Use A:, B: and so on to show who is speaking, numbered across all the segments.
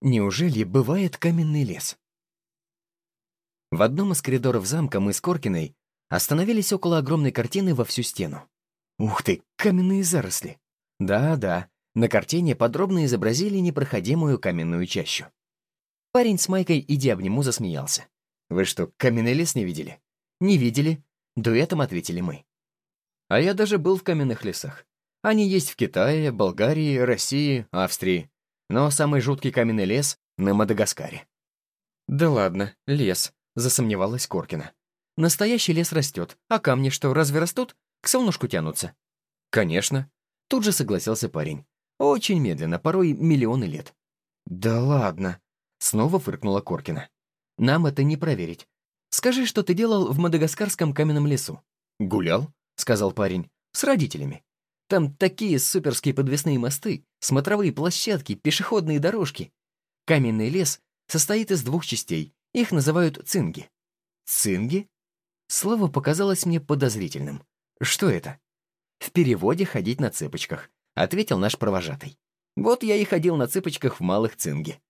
A: Неужели бывает каменный лес? В одном из коридоров замка мы с Коркиной остановились около огромной картины во всю стену. Ух ты, каменные заросли! Да-да, на картине подробно изобразили непроходимую каменную чащу. Парень с Майкой, иди обниму, засмеялся. «Вы что, каменный лес не видели?» «Не видели», — дуэтом ответили мы. А я даже был в каменных лесах. Они есть в Китае, Болгарии, России, Австрии. Но самый жуткий каменный лес — на Мадагаскаре. «Да ладно, лес», — засомневалась Коркина. «Настоящий лес растет, а камни что, разве растут? К солнышку тянутся». «Конечно», — тут же согласился парень. «Очень медленно, порой миллионы лет». «Да ладно», — снова фыркнула Коркина. «Нам это не проверить. Скажи, что ты делал в мадагаскарском каменном лесу». «Гулял», — сказал парень, — «с родителями. Там такие суперские подвесные мосты, смотровые площадки, пешеходные дорожки. Каменный лес состоит из двух частей. Их называют цинги. Цинги? Слово показалось мне подозрительным. Что это? В переводе «ходить на цыпочках», — ответил наш провожатый. Вот я и ходил на цыпочках в малых цинге.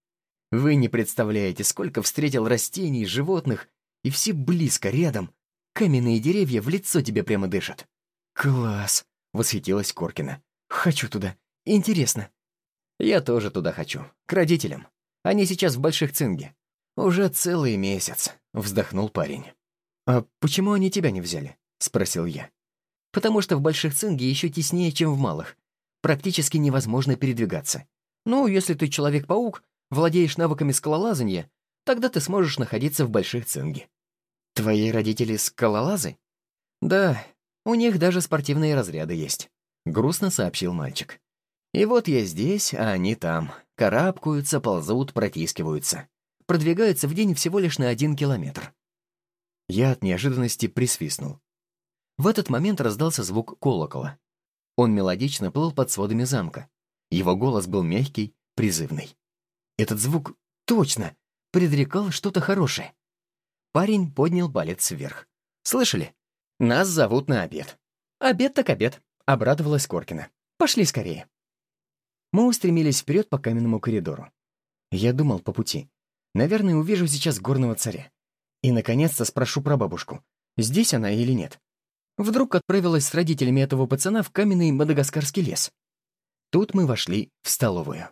A: Вы не представляете, сколько встретил растений, животных, и все близко, рядом. Каменные деревья в лицо тебе прямо дышат. Класс! — восхитилась Коркина. «Хочу туда. Интересно». «Я тоже туда хочу. К родителям. Они сейчас в Больших Цинге. Уже целый месяц», — вздохнул парень. «А почему они тебя не взяли?» — спросил я. «Потому что в Больших Цинге еще теснее, чем в Малых. Практически невозможно передвигаться. Ну, если ты Человек-паук, владеешь навыками скалолазания, тогда ты сможешь находиться в Больших Цинге». «Твои родители скалолазы?» «Да, у них даже спортивные разряды есть», — грустно сообщил мальчик. «И вот я здесь, а они там. Карабкаются, ползут, протискиваются. Продвигаются в день всего лишь на один километр». Я от неожиданности присвистнул. В этот момент раздался звук колокола. Он мелодично плыл под сводами замка. Его голос был мягкий, призывный. Этот звук точно предрекал что-то хорошее. Парень поднял палец вверх. «Слышали? Нас зовут на обед». «Обед так обед», — обрадовалась Коркина. «Пошли скорее». Мы устремились вперед по каменному коридору. Я думал по пути. Наверное, увижу сейчас горного царя. И, наконец-то, спрошу про бабушку, здесь она или нет. Вдруг отправилась с родителями этого пацана в каменный мадагаскарский лес. Тут мы вошли в столовую.